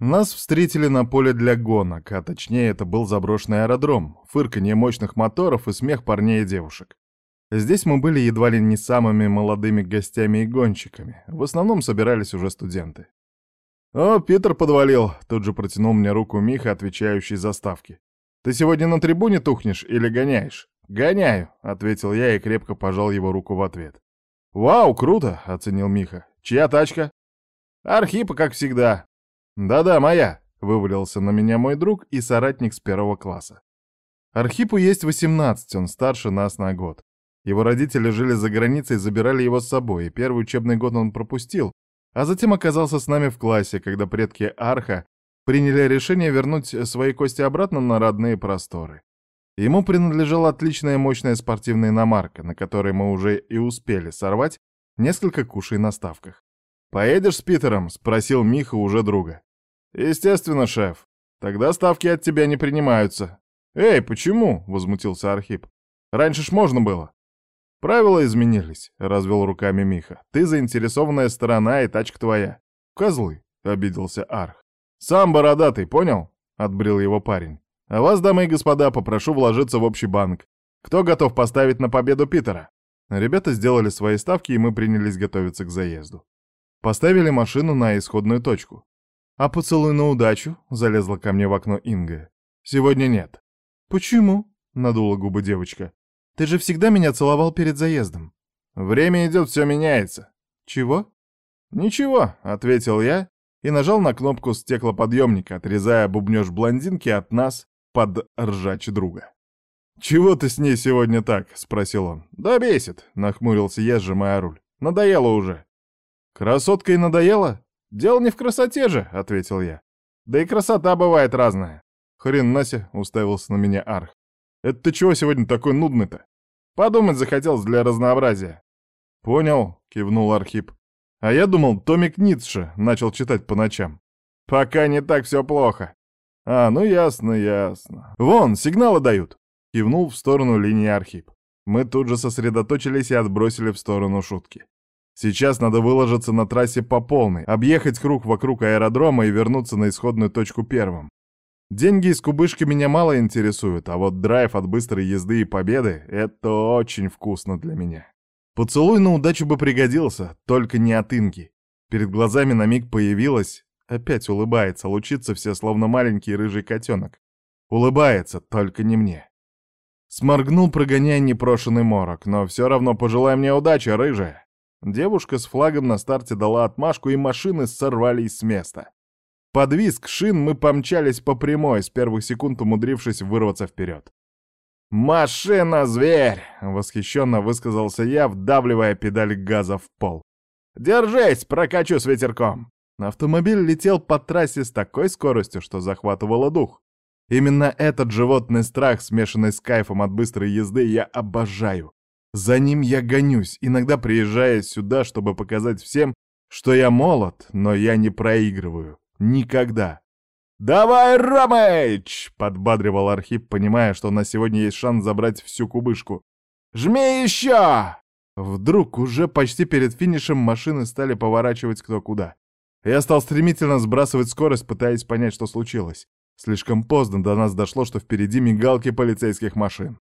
Нас встретили на поле для гонок, а точнее это был заброшенный аэродром, фырканье мощных моторов и смех парней и девушек. Здесь мы были едва ли не самыми молодыми гостями и гонщиками. В основном собирались уже студенты. «О, Питер подвалил!» — тут же протянул мне руку Миха, отвечающий за ставки. «Ты сегодня на трибуне тухнешь или гоняешь?» «Гоняю», — ответил я и крепко пожал его руку в ответ. «Вау, круто!» — оценил Миха. «Чья тачка?» «Архипа, как всегда». «Да-да, моя», — вывалился на меня мой друг и соратник с первого класса. Архипу есть 18, он старше нас на год. Его родители жили за границей и забирали его с собой, и первый учебный год он пропустил, а затем оказался с нами в классе, когда предки Арха приняли решение вернуть свои кости обратно на родные просторы. Ему принадлежала отличная мощная спортивная иномарка, на которой мы уже и успели сорвать несколько кушей на ставках. «Поедешь с Питером?» — спросил Миха уже друга. «Естественно, шеф. Тогда ставки от тебя не принимаются». «Эй, почему?» — возмутился Архип. «Раньше ж можно было». «Правила изменились», — развел руками Миха. «Ты заинтересованная сторона, и тачка твоя». «Козлы», — обиделся Арх. «Сам бородатый, понял?» — отбрил его парень. «А вас, дамы и господа, попрошу вложиться в общий банк. Кто готов поставить на победу Питера?» Ребята сделали свои ставки, и мы принялись готовиться к заезду. Поставили машину на исходную точку. «А поцелуй на удачу?» — залезла ко мне в окно Инга. «Сегодня нет». «Почему?» — надула губы девочка. Ты же всегда меня целовал перед заездом. Время идет, все меняется. Чего? Ничего, ответил я и нажал на кнопку стеклоподъемника, отрезая бубнёж блондинки от нас под ржач друга. «Чего ты с ней сегодня так?» — спросил он. «Да бесит», — нахмурился я, сжимая руль. «Надоело уже». «Красотка и надоело? Дело не в красоте же», — ответил я. «Да и красота бывает разная». «Хрен Нася», — уставился на меня Арх. Это ты чего сегодня такой нудный-то? Подумать захотелось для разнообразия. Понял, кивнул Архип. А я думал, Томик Ницше начал читать по ночам. Пока не так все плохо. А, ну ясно, ясно. Вон, сигналы дают. Кивнул в сторону линии Архип. Мы тут же сосредоточились и отбросили в сторону шутки. Сейчас надо выложиться на трассе по полной, объехать круг вокруг аэродрома и вернуться на исходную точку первым. Деньги из кубышки меня мало интересуют, а вот драйв от быстрой езды и победы — это очень вкусно для меня. Поцелуй на удачу бы пригодился, только не от Инги. Перед глазами на миг появилась, опять улыбается, лучится все словно маленький рыжий котенок. Улыбается, только не мне. Сморгнул, прогоняя непрошенный морок, но все равно пожелай мне удачи, рыжая. Девушка с флагом на старте дала отмашку, и машины сорвались с места. Под визг шин мы помчались по прямой, с первых секунд умудрившись вырваться вперед. «Машина-зверь!» — восхищенно высказался я, вдавливая педаль газа в пол. «Держись, прокачу с ветерком!» Автомобиль летел по трассе с такой скоростью, что захватывало дух. Именно этот животный страх, смешанный с кайфом от быстрой езды, я обожаю. За ним я гонюсь, иногда приезжая сюда, чтобы показать всем, что я молод, но я не проигрываю. Никогда. «Давай, Ромыч!» — подбадривал Архип, понимая, что на сегодня есть шанс забрать всю кубышку. «Жми еще!» Вдруг уже почти перед финишем машины стали поворачивать кто куда. Я стал стремительно сбрасывать скорость, пытаясь понять, что случилось. Слишком поздно до нас дошло, что впереди мигалки полицейских машин.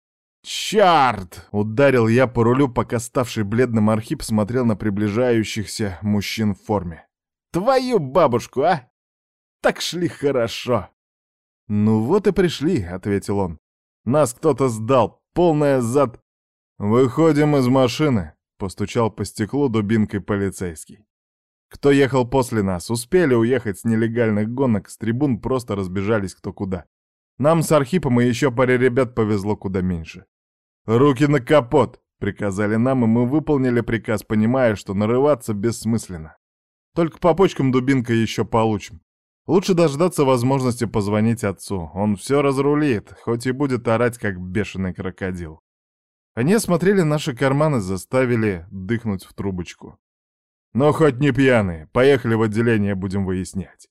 «Чарт!» — ударил я по рулю, пока ставший бледным Архип смотрел на приближающихся мужчин в форме. «Твою бабушку, а! Так шли хорошо. «Ну вот и пришли», — ответил он. «Нас кто-то сдал, полная зад...» «Выходим из машины», — постучал по стеклу дубинкой полицейский. Кто ехал после нас, успели уехать с нелегальных гонок, с трибун просто разбежались кто куда. Нам с Архипом и еще паре ребят повезло куда меньше. «Руки на капот!» — приказали нам, и мы выполнили приказ, понимая, что нарываться бессмысленно. Только по почкам дубинкой еще получим. Лучше дождаться возможности позвонить отцу. Он все разрулит, хоть и будет орать, как бешеный крокодил. Они осмотрели наши карманы, заставили дыхнуть в трубочку. Но хоть не пьяные, поехали в отделение, будем выяснять.